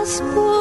Pascua